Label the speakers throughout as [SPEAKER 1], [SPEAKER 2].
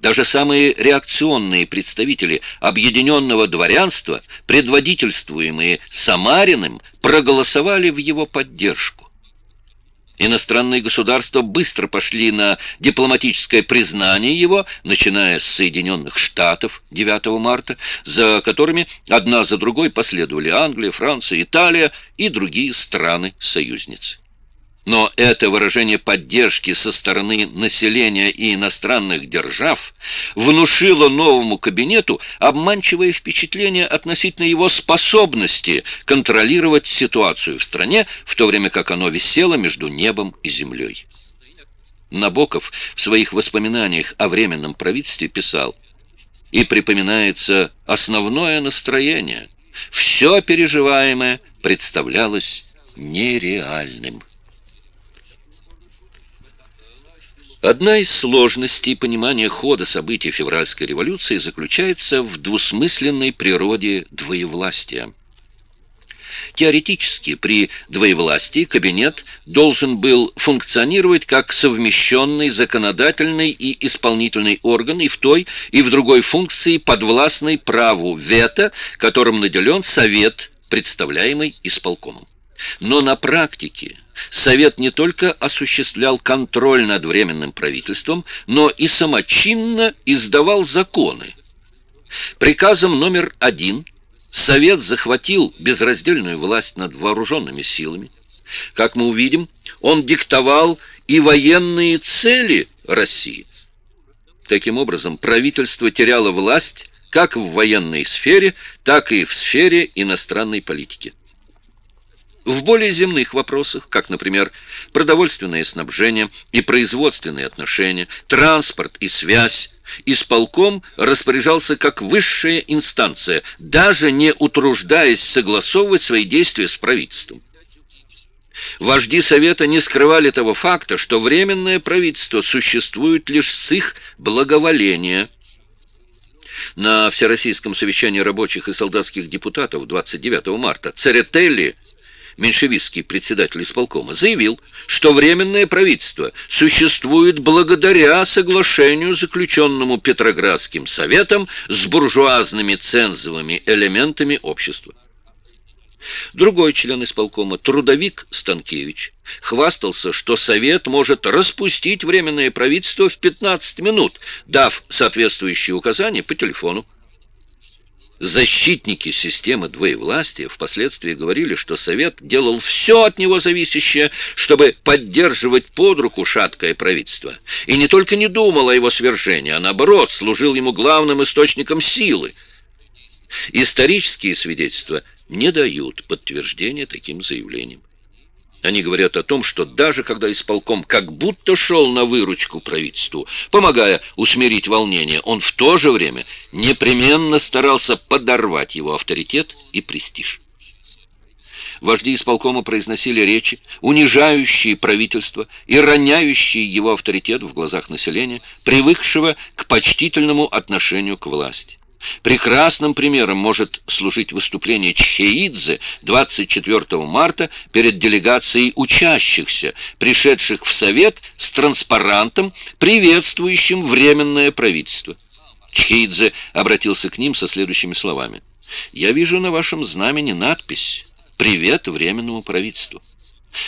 [SPEAKER 1] Даже самые реакционные представители объединенного дворянства, предводительствуемые Самариным, проголосовали в его поддержку. Иностранные государства быстро пошли на дипломатическое признание его, начиная с Соединенных Штатов 9 марта, за которыми одна за другой последовали Англия, Франция, Италия и другие страны-союзницы. Но это выражение поддержки со стороны населения и иностранных держав внушило новому кабинету обманчивое впечатление относительно его способности контролировать ситуацию в стране, в то время как оно висело между небом и землей. Набоков в своих воспоминаниях о Временном правительстве писал «И припоминается основное настроение. Все переживаемое представлялось нереальным». Одна из сложностей понимания хода событий февральской революции заключается в двусмысленной природе двоевластия. Теоретически при двоевластии кабинет должен был функционировать как совмещенный законодательный и исполнительный орган и в той, и в другой функции подвластный праву вето, которым наделен Совет, представляемый исполкомом. Но на практике Совет не только осуществлял контроль над Временным правительством, но и самочинно издавал законы. Приказом номер один Совет захватил безраздельную власть над вооруженными силами. Как мы увидим, он диктовал и военные цели России. Таким образом, правительство теряло власть как в военной сфере, так и в сфере иностранной политики. В более земных вопросах, как, например, продовольственное снабжение и производственные отношения, транспорт и связь, исполком распоряжался как высшая инстанция, даже не утруждаясь согласовывать свои действия с правительством. Вожди Совета не скрывали того факта, что Временное правительство существует лишь с их благоволения. На Всероссийском совещании рабочих и солдатских депутатов 29 марта Церетели меньшевистский председатель исполкома, заявил, что Временное правительство существует благодаря соглашению, заключенному Петроградским советом с буржуазными цензовыми элементами общества. Другой член исполкома, трудовик Станкевич, хвастался, что Совет может распустить Временное правительство в 15 минут, дав соответствующие указания по телефону. Защитники системы двоевластия впоследствии говорили, что Совет делал все от него зависящее, чтобы поддерживать под руку шаткое правительство. И не только не думал о его свержении, а наоборот, служил ему главным источником силы. Исторические свидетельства не дают подтверждения таким заявлениям. Они говорят о том, что даже когда исполком как будто шел на выручку правительству, помогая усмирить волнение, он в то же время непременно старался подорвать его авторитет и престиж. Вожди исполкома произносили речи, унижающие правительство и роняющие его авторитет в глазах населения, привыкшего к почтительному отношению к власти. Прекрасным примером может служить выступление Чхеидзе 24 марта перед делегацией учащихся, пришедших в Совет с транспарантом, приветствующим Временное правительство. Чхеидзе обратился к ним со следующими словами. «Я вижу на вашем знамени надпись «Привет Временному правительству».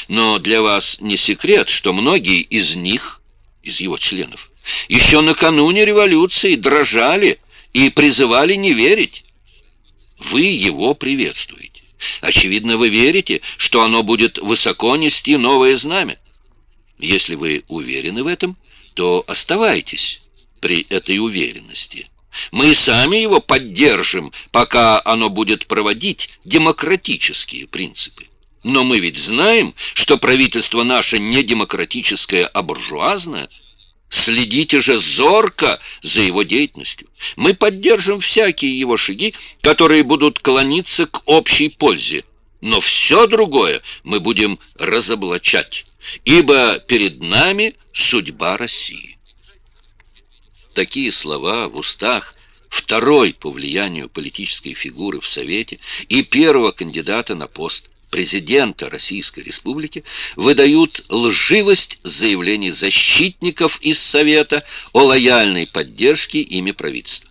[SPEAKER 1] Но для вас не секрет, что многие из них, из его членов, еще накануне революции дрожали, и призывали не верить. Вы его приветствуете. Очевидно, вы верите, что оно будет высоко нести новое знамя. Если вы уверены в этом, то оставайтесь при этой уверенности. Мы сами его поддержим, пока оно будет проводить демократические принципы. Но мы ведь знаем, что правительство наше не демократическое, а буржуазное – Следите же зорко за его деятельностью. Мы поддержим всякие его шаги, которые будут клониться к общей пользе. Но все другое мы будем разоблачать, ибо перед нами судьба России. Такие слова в устах второй по влиянию политической фигуры в Совете и первого кандидата на пост президента Российской Республики выдают лживость заявлений защитников из Совета о лояльной поддержке ими правительства.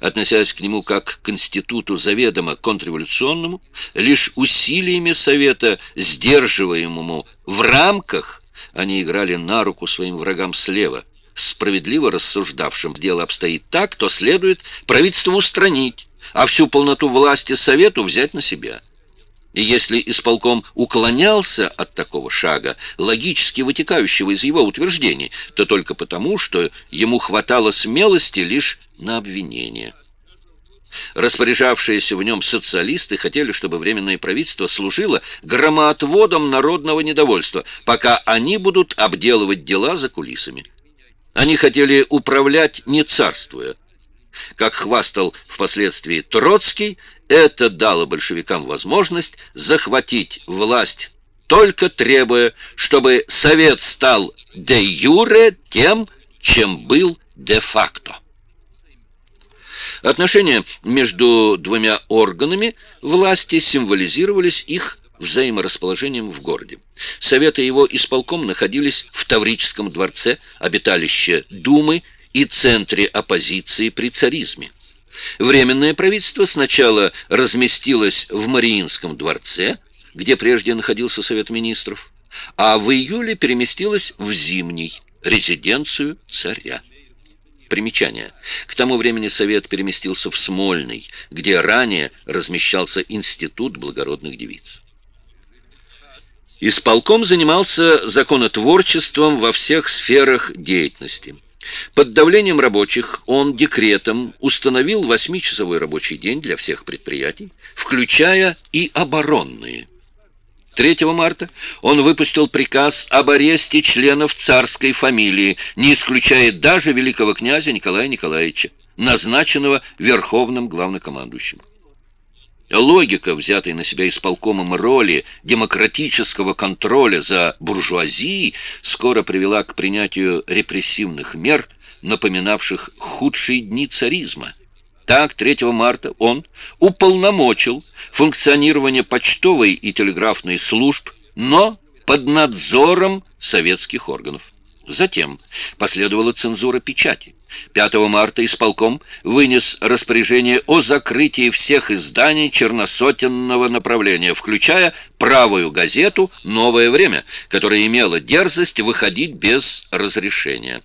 [SPEAKER 1] Относясь к нему как к институту заведомо контрреволюционному, лишь усилиями Совета, сдерживаемому в рамках, они играли на руку своим врагам слева, справедливо рассуждавшим, дело обстоит так, то следует правительство устранить, а всю полноту власти Совету взять на себя. И если исполком уклонялся от такого шага, логически вытекающего из его утверждений, то только потому, что ему хватало смелости лишь на обвинение. Распоряжавшиеся в нем социалисты хотели, чтобы Временное правительство служило громоотводом народного недовольства, пока они будут обделывать дела за кулисами. Они хотели управлять не царствуя. Как хвастал впоследствии Троцкий, это дало большевикам возможность захватить власть, только требуя, чтобы Совет стал де юре тем, чем был де-факто. Отношения между двумя органами власти символизировались их взаиморасположением в городе. Советы его исполком находились в Таврическом дворце, обиталище Думы и центре оппозиции при царизме. Временное правительство сначала разместилось в Мариинском дворце, где прежде находился Совет министров, а в июле переместилось в Зимний, резиденцию царя. Примечание. К тому времени Совет переместился в Смольный, где ранее размещался Институт благородных девиц. Исполком занимался законотворчеством во всех сферах деятельности. Под давлением рабочих он декретом установил восьмичасовой рабочий день для всех предприятий, включая и оборонные. 3 марта он выпустил приказ об аресте членов царской фамилии, не исключая даже великого князя Николая Николаевича, назначенного верховным главнокомандующим. Логика, взятой на себя исполкомом роли демократического контроля за буржуазией, скоро привела к принятию репрессивных мер, напоминавших худшие дни царизма. Так, 3 марта он уполномочил функционирование почтовой и телеграфной служб, но под надзором советских органов. Затем последовала цензура печати. 5 марта исполком вынес распоряжение о закрытии всех изданий черносотенного направления, включая правую газету «Новое время», которая имела дерзость выходить без разрешения.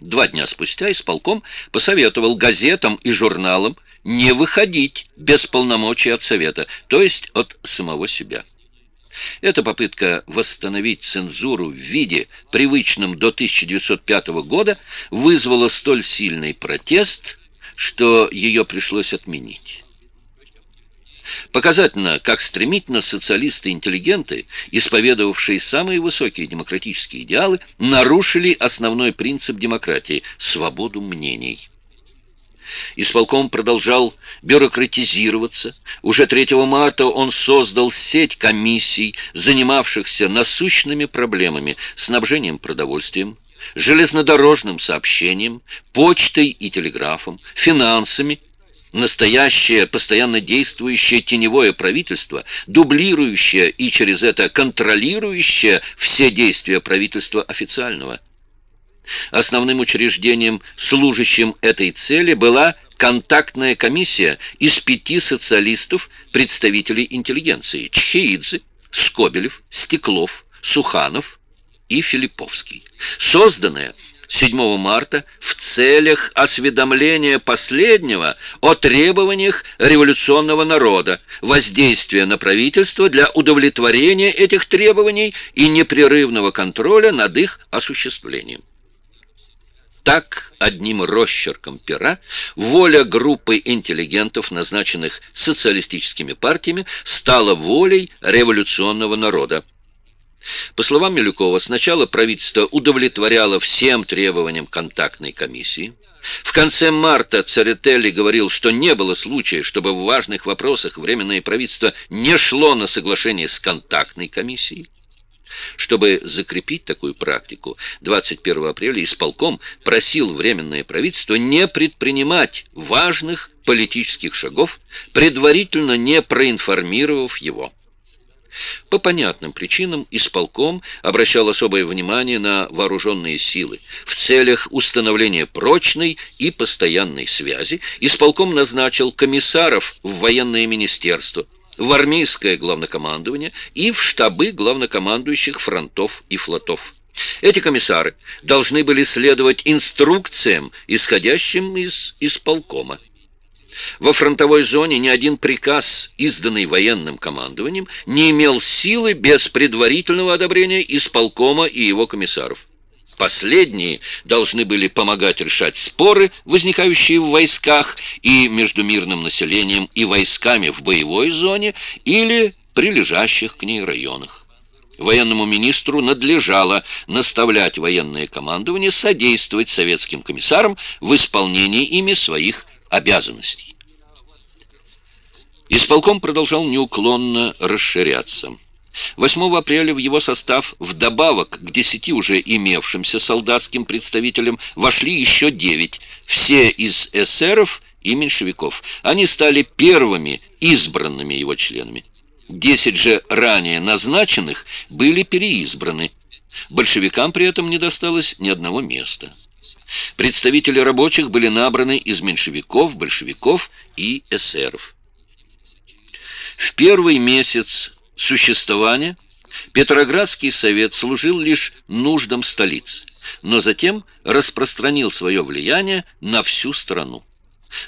[SPEAKER 1] Два дня спустя исполком посоветовал газетам и журналам не выходить без полномочий от Совета, то есть от самого себя. Эта попытка восстановить цензуру в виде, привычном до 1905 года, вызвала столь сильный протест, что ее пришлось отменить. Показательно, как стремительно социалисты-интеллигенты, исповедовавшие самые высокие демократические идеалы, нарушили основной принцип демократии – свободу мнений. Исполком продолжал бюрократизироваться. Уже 3 марта он создал сеть комиссий, занимавшихся насущными проблемами, снабжением продовольствием, железнодорожным сообщением, почтой и телеграфом, финансами, настоящее, постоянно действующее теневое правительство, дублирующее и через это контролирующее все действия правительства официального – Основным учреждением, служащим этой цели, была контактная комиссия из пяти социалистов, представителей интеллигенции – Чхеидзе, Скобелев, Стеклов, Суханов и Филипповский, созданная 7 марта в целях осведомления последнего о требованиях революционного народа, воздействия на правительство для удовлетворения этих требований и непрерывного контроля над их осуществлением. Так, одним росчерком пера, воля группы интеллигентов, назначенных социалистическими партиями, стала волей революционного народа. По словам Милюкова, сначала правительство удовлетворяло всем требованиям контактной комиссии. В конце марта Церетели говорил, что не было случая, чтобы в важных вопросах Временное правительство не шло на соглашение с контактной комиссией. Чтобы закрепить такую практику, 21 апреля исполком просил Временное правительство не предпринимать важных политических шагов, предварительно не проинформировав его. По понятным причинам исполком обращал особое внимание на вооруженные силы. В целях установления прочной и постоянной связи исполком назначил комиссаров в военное министерство, в армейское главнокомандование и в штабы главнокомандующих фронтов и флотов. Эти комиссары должны были следовать инструкциям, исходящим из исполкома. Во фронтовой зоне ни один приказ, изданный военным командованием, не имел силы без предварительного одобрения исполкома и его комиссаров. Последние должны были помогать решать споры, возникающие в войсках и между мирным населением и войсками в боевой зоне или прилежащих к ней районах. Военному министру надлежало наставлять военное командование содействовать советским комиссарам в исполнении ими своих обязанностей. Исполком продолжал неуклонно расширяться. 8 апреля в его состав вдобавок к 10 уже имевшимся солдатским представителям вошли еще 9, все из эсеров и меньшевиков. Они стали первыми избранными его членами. 10 же ранее назначенных были переизбраны. Большевикам при этом не досталось ни одного места. Представители рабочих были набраны из меньшевиков, большевиков и эсеров. В первый месяц существования Петроградский совет служил лишь нуждам столицы, но затем распространил свое влияние на всю страну.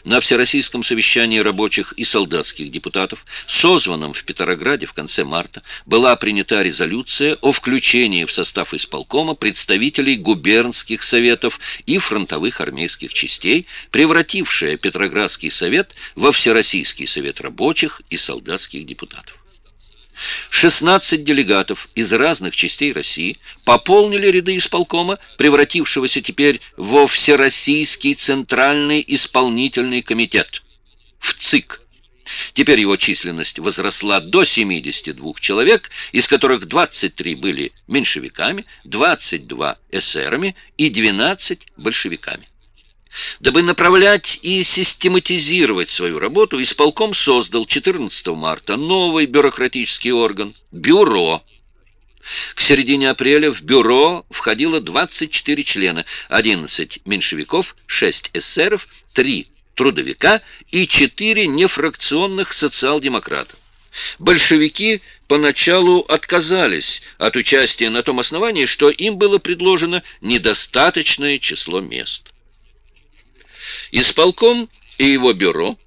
[SPEAKER 1] На Всероссийском совещании рабочих и солдатских депутатов, созванном в Петрограде в конце марта, была принята резолюция о включении в состав исполкома представителей губернских советов и фронтовых армейских частей, превратившая Петроградский совет во Всероссийский совет рабочих и солдатских депутатов. 16 делегатов из разных частей России пополнили ряды исполкома, превратившегося теперь во Всероссийский Центральный Исполнительный Комитет, в ЦИК. Теперь его численность возросла до 72 человек, из которых 23 были меньшевиками, 22 эсерами и 12 большевиками. Дабы направлять и систематизировать свою работу, исполком создал 14 марта новый бюрократический орган – Бюро. К середине апреля в бюро входило 24 члена, 11 меньшевиков, 6 эсеров, 3 трудовика и 4 нефракционных социал-демократа. Большевики поначалу отказались от участия на том основании, что им было предложено недостаточное число мест. Исполком и его бюро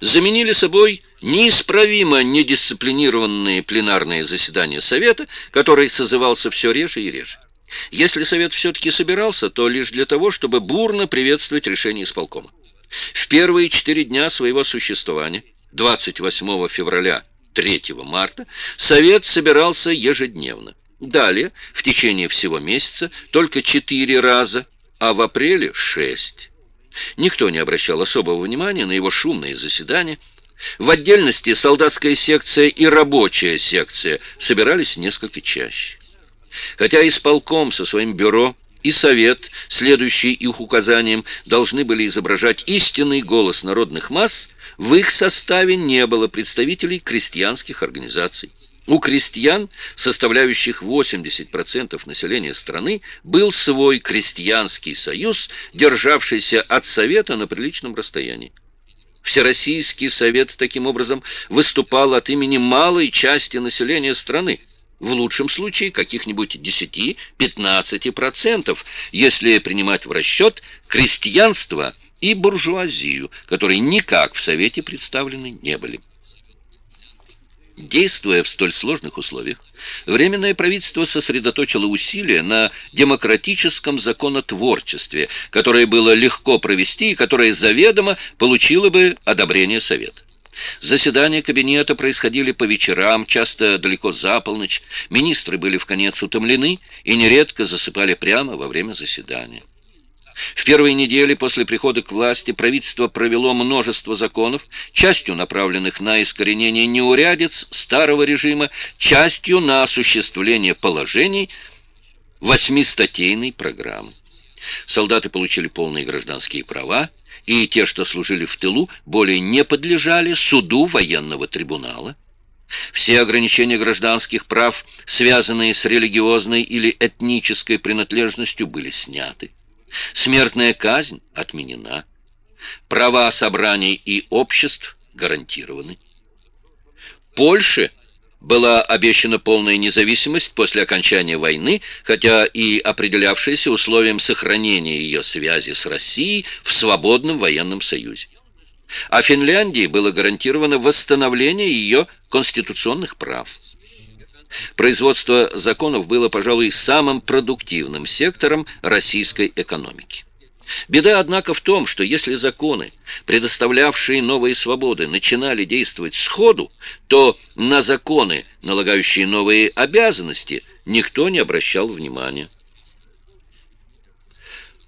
[SPEAKER 1] заменили собой неисправимо недисциплинированные пленарные заседания Совета, который созывался все реже и реже. Если Совет все-таки собирался, то лишь для того, чтобы бурно приветствовать решение исполкома. В первые четыре дня своего существования, 28 февраля 3 марта, Совет собирался ежедневно. Далее, в течение всего месяца, только четыре раза, а в апреле шесть. Никто не обращал особого внимания на его шумные заседания. В отдельности солдатская секция и рабочая секция собирались несколько чаще. Хотя исполком со своим бюро и совет, следующий их указаниям, должны были изображать истинный голос народных масс, в их составе не было представителей крестьянских организаций. У крестьян, составляющих 80% населения страны, был свой крестьянский союз, державшийся от Совета на приличном расстоянии. Всероссийский совет таким образом выступал от имени малой части населения страны, в лучшем случае каких-нибудь 10-15%, если принимать в расчет крестьянство и буржуазию, которые никак в Совете представлены не были. Действуя в столь сложных условиях, Временное правительство сосредоточило усилия на демократическом законотворчестве, которое было легко провести и которое заведомо получило бы одобрение Совета. Заседания кабинета происходили по вечерам, часто далеко за полночь. Министры были в конец утомлены и нередко засыпали прямо во время заседания. В первые недели после прихода к власти правительство провело множество законов, частью направленных на искоренение неурядиц старого режима, частью на осуществление положений восьмистатейной программы. Солдаты получили полные гражданские права, и те, что служили в тылу, более не подлежали суду военного трибунала. Все ограничения гражданских прав, связанные с религиозной или этнической принадлежностью, были сняты. Смертная казнь отменена. Права собраний и обществ гарантированы. Польше была обещана полная независимость после окончания войны, хотя и определявшаяся условием сохранения ее связи с Россией в свободном военном союзе. А Финляндии было гарантировано восстановление ее конституционных прав. Производство законов было, пожалуй, самым продуктивным сектором российской экономики. Беда, однако, в том, что если законы, предоставлявшие новые свободы, начинали действовать сходу, то на законы, налагающие новые обязанности, никто не обращал внимания.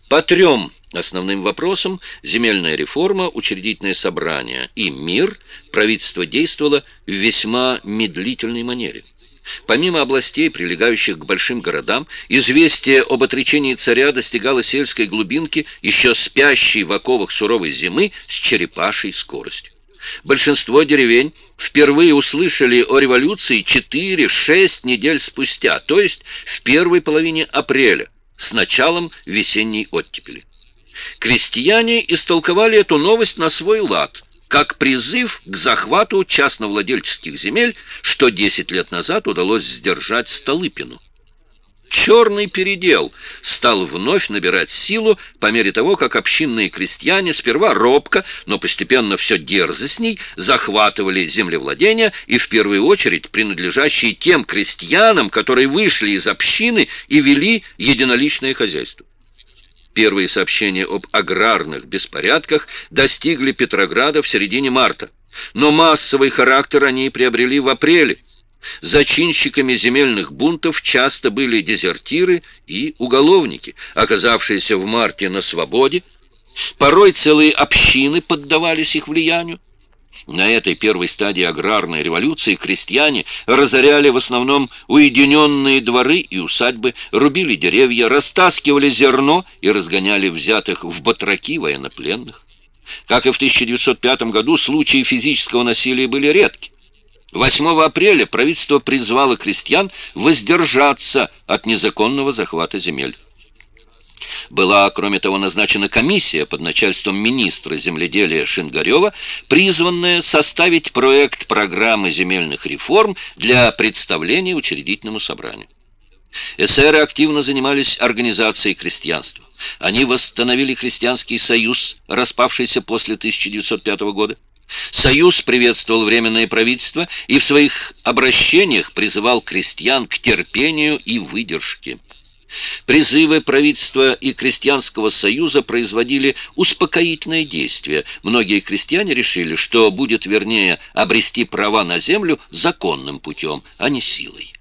[SPEAKER 1] По трем основным вопросам земельная реформа, учредительное собрание и мир правительство действовало в весьма медлительной манере. Помимо областей, прилегающих к большим городам, известие об отречении царя достигало сельской глубинки, еще спящей в оковах суровой зимы с черепашей скоростью. Большинство деревень впервые услышали о революции 4-6 недель спустя, то есть в первой половине апреля, с началом весенней оттепели. Крестьяне истолковали эту новость на свой лад – как призыв к захвату частновладельческих земель, что 10 лет назад удалось сдержать Столыпину. Черный передел стал вновь набирать силу по мере того, как общинные крестьяне сперва робко, но постепенно все дерзостней захватывали землевладения и в первую очередь принадлежащие тем крестьянам, которые вышли из общины и вели единоличное хозяйство. Первые сообщения об аграрных беспорядках достигли Петрограда в середине марта, но массовый характер они приобрели в апреле. Зачинщиками земельных бунтов часто были дезертиры и уголовники, оказавшиеся в марте на свободе. Порой целые общины поддавались их влиянию. На этой первой стадии аграрной революции крестьяне разоряли в основном уединенные дворы и усадьбы, рубили деревья, растаскивали зерно и разгоняли взятых в батраки военнопленных. Как и в 1905 году, случаи физического насилия были редки. 8 апреля правительство призвало крестьян воздержаться от незаконного захвата земель. Была, кроме того, назначена комиссия под начальством министра земледелия Шингарева, призванная составить проект программы земельных реформ для представления учредительному собранию. Эсеры активно занимались организацией крестьянства. Они восстановили христианский союз, распавшийся после 1905 года. Союз приветствовал Временное правительство и в своих обращениях призывал крестьян к терпению и выдержке. Призывы правительства и крестьянского союза производили успокоительное действие. Многие крестьяне решили, что будет вернее обрести права на землю законным путем, а не силой.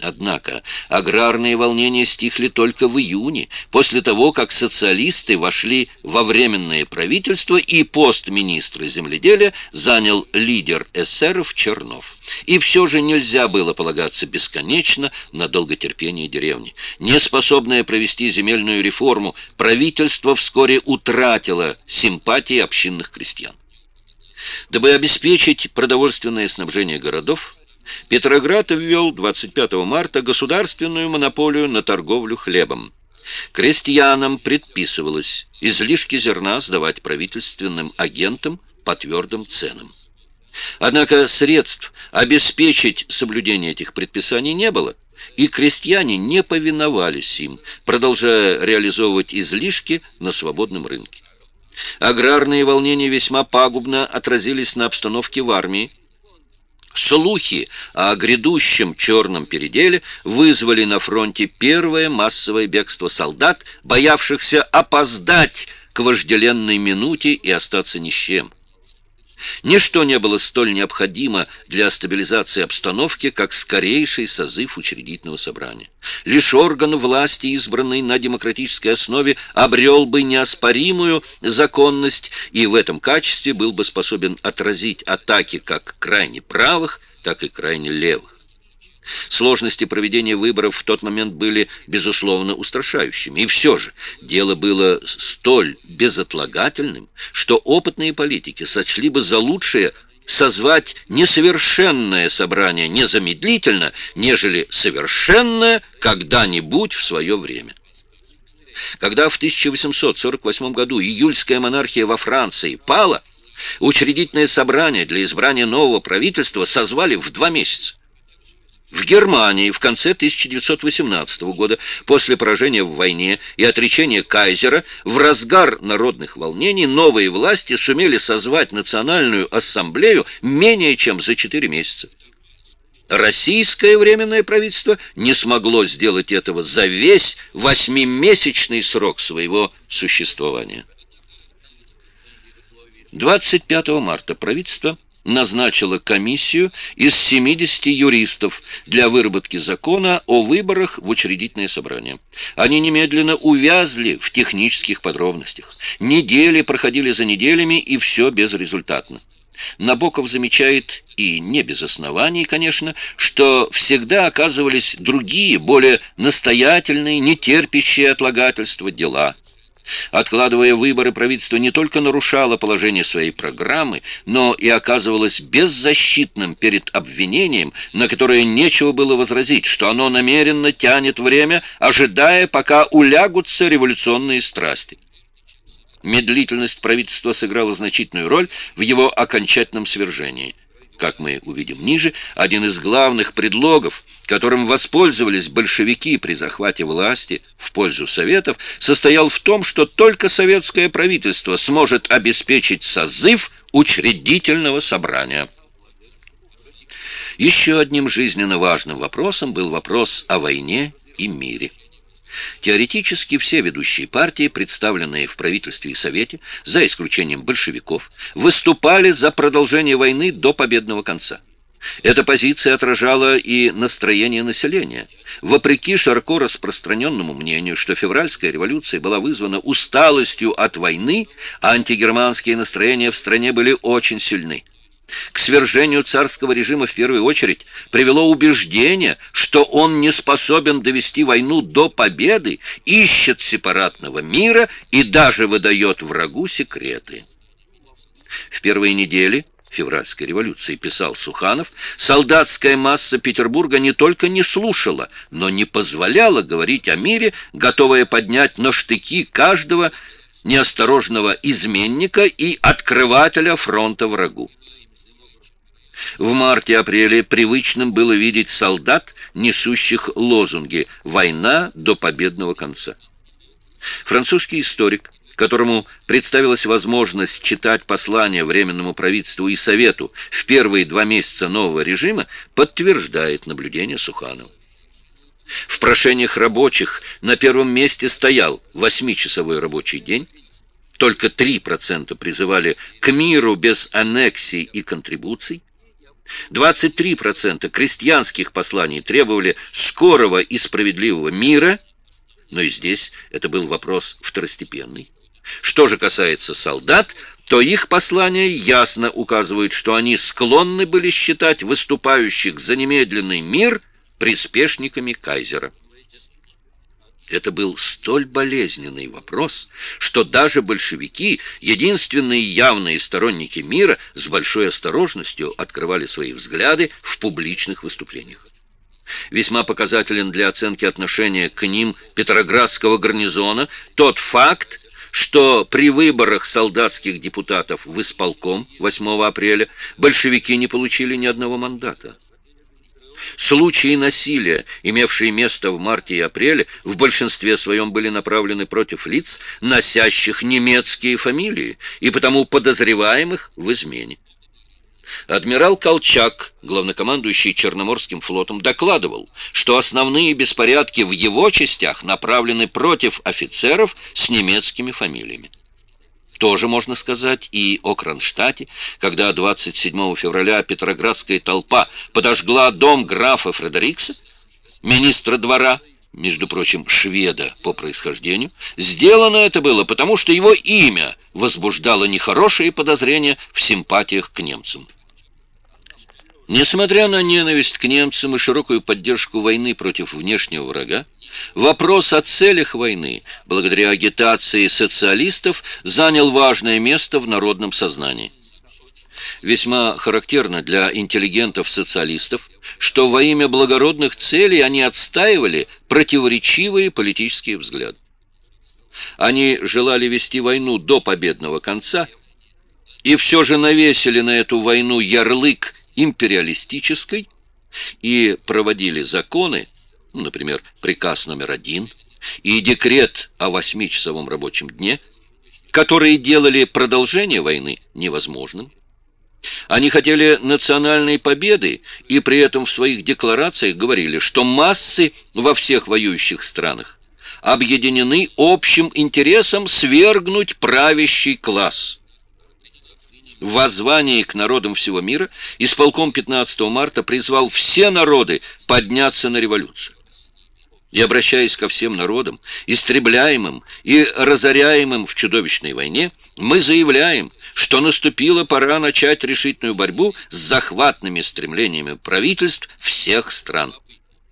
[SPEAKER 1] Однако аграрные волнения стихли только в июне, после того, как социалисты вошли во временное правительство и пост министра земледелия занял лидер эсеров Чернов. И все же нельзя было полагаться бесконечно на долготерпение деревни. Неспособное провести земельную реформу, правительство вскоре утратило симпатии общинных крестьян. Дабы обеспечить продовольственное снабжение городов, Петроград ввел 25 марта государственную монополию на торговлю хлебом. Крестьянам предписывалось излишки зерна сдавать правительственным агентам по твердым ценам. Однако средств обеспечить соблюдение этих предписаний не было, и крестьяне не повиновались им, продолжая реализовывать излишки на свободном рынке. Аграрные волнения весьма пагубно отразились на обстановке в армии, Слухи о грядущем черном переделе вызвали на фронте первое массовое бегство солдат, боявшихся опоздать к вожделенной минуте и остаться ни с чем. Ничто не было столь необходимо для стабилизации обстановки, как скорейший созыв учредительного собрания. Лишь орган власти, избранный на демократической основе, обрел бы неоспоримую законность и в этом качестве был бы способен отразить атаки как крайне правых, так и крайне левых. Сложности проведения выборов в тот момент были, безусловно, устрашающими. И все же дело было столь безотлагательным, что опытные политики сочли бы за лучшее созвать несовершенное собрание незамедлительно, нежели совершенное когда-нибудь в свое время. Когда в 1848 году июльская монархия во Франции пала, учредительное собрание для избрания нового правительства созвали в два месяца. В Германии в конце 1918 года, после поражения в войне и отречения кайзера, в разгар народных волнений новые власти сумели созвать национальную ассамблею менее чем за 4 месяца. Российское временное правительство не смогло сделать этого за весь восьмимесячный срок своего существования. 25 марта правительство назначила комиссию из 70 юристов для выработки закона о выборах в учредительное собрание. Они немедленно увязли в технических подробностях. Недели проходили за неделями, и все безрезультатно. Набоков замечает, и не без оснований, конечно, что всегда оказывались другие, более настоятельные, нетерпящие отлагательства дела – Откладывая выборы, правительство не только нарушало положение своей программы, но и оказывалось беззащитным перед обвинением, на которое нечего было возразить, что оно намеренно тянет время, ожидая, пока улягутся революционные страсти. Медлительность правительства сыграла значительную роль в его окончательном свержении – как мы увидим ниже, один из главных предлогов, которым воспользовались большевики при захвате власти в пользу Советов, состоял в том, что только советское правительство сможет обеспечить созыв учредительного собрания. Еще одним жизненно важным вопросом был вопрос о войне и мире. Теоретически все ведущие партии, представленные в правительстве и Совете, за исключением большевиков, выступали за продолжение войны до победного конца. Эта позиция отражала и настроение населения. Вопреки широко распространенному мнению, что февральская революция была вызвана усталостью от войны, антигерманские настроения в стране были очень сильны. К свержению царского режима в первую очередь привело убеждение, что он не способен довести войну до победы, ищет сепаратного мира и даже выдает врагу секреты. В первые недели февральской революции, писал Суханов, солдатская масса Петербурга не только не слушала, но не позволяла говорить о мире, готовая поднять на штыки каждого неосторожного изменника и открывателя фронта врагу. В марте-апреле привычным было видеть солдат, несущих лозунги «Война до победного конца». Французский историк, которому представилась возможность читать послания Временному правительству и Совету в первые два месяца нового режима, подтверждает наблюдение Суханова. В прошениях рабочих на первом месте стоял восьмичасовой рабочий день, только 3% призывали к миру без аннексий и контрибуций, 23% крестьянских посланий требовали скорого и справедливого мира, но и здесь это был вопрос второстепенный. Что же касается солдат, то их послания ясно указывают, что они склонны были считать выступающих за немедленный мир приспешниками кайзера. Это был столь болезненный вопрос, что даже большевики, единственные явные сторонники мира, с большой осторожностью открывали свои взгляды в публичных выступлениях. Весьма показателен для оценки отношения к ним Петроградского гарнизона тот факт, что при выборах солдатских депутатов в исполком 8 апреля большевики не получили ни одного мандата. Случаи насилия, имевшие место в марте и апреле, в большинстве своем были направлены против лиц, носящих немецкие фамилии, и потому подозреваемых в измене. Адмирал Колчак, главнокомандующий Черноморским флотом, докладывал, что основные беспорядки в его частях направлены против офицеров с немецкими фамилиями. Тоже можно сказать и о Кронштадте, когда 27 февраля петроградская толпа подожгла дом графа Фредерикса, министра двора, между прочим, шведа по происхождению. Сделано это было потому, что его имя возбуждало нехорошие подозрения в симпатиях к немцам. Несмотря на ненависть к немцам и широкую поддержку войны против внешнего врага, вопрос о целях войны, благодаря агитации социалистов, занял важное место в народном сознании. Весьма характерно для интеллигентов-социалистов, что во имя благородных целей они отстаивали противоречивые политические взгляды. Они желали вести войну до победного конца и все же навесили на эту войну ярлык империалистической и проводили законы, ну, например, приказ номер один и декрет о восьмичасовом рабочем дне, которые делали продолжение войны невозможным. Они хотели национальной победы и при этом в своих декларациях говорили, что массы во всех воюющих странах объединены общим интересом свергнуть правящий класс в воззвании к народам всего мира исполком 15 марта призвал все народы подняться на революцию. И обращаясь ко всем народам, истребляемым и разоряемым в чудовищной войне, мы заявляем, что наступила пора начать решительную борьбу с захватными стремлениями правительств всех стран.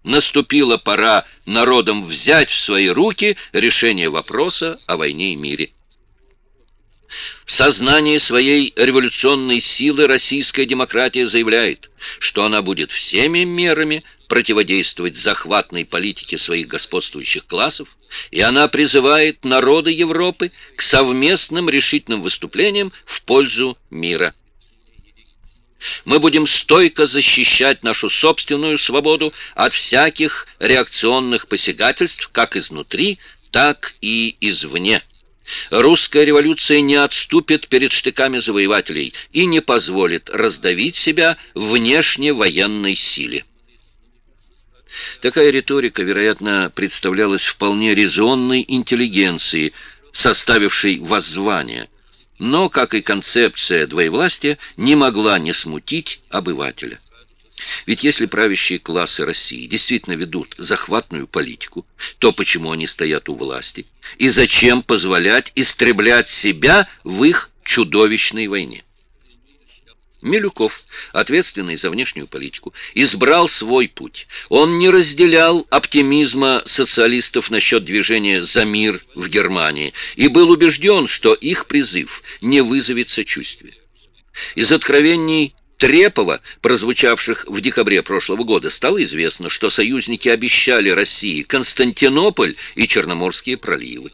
[SPEAKER 1] Наступила пора народам взять в свои руки решение вопроса о войне и мире. В сознании своей революционной силы российская демократия заявляет, что она будет всеми мерами противодействовать захватной политике своих господствующих классов, и она призывает народы Европы к совместным решительным выступлениям в пользу мира. Мы будем стойко защищать нашу собственную свободу от всяких реакционных посягательств как изнутри, так и извне. Русская революция не отступит перед штыками завоевателей и не позволит раздавить себя внешне военной силе. Такая риторика, вероятно, представлялась вполне резонной интеллигенции, составившей воззвание, но, как и концепция двоевластия, не могла не смутить обывателя. Ведь если правящие классы России действительно ведут захватную политику, то почему они стоят у власти? И зачем позволять истреблять себя в их чудовищной войне? Милюков, ответственный за внешнюю политику, избрал свой путь. Он не разделял оптимизма социалистов насчет движения «За мир» в Германии и был убежден, что их призыв не вызовет сочувствия. Из откровений Трепова, прозвучавших в декабре прошлого года, стало известно, что союзники обещали России Константинополь и Черноморские проливы.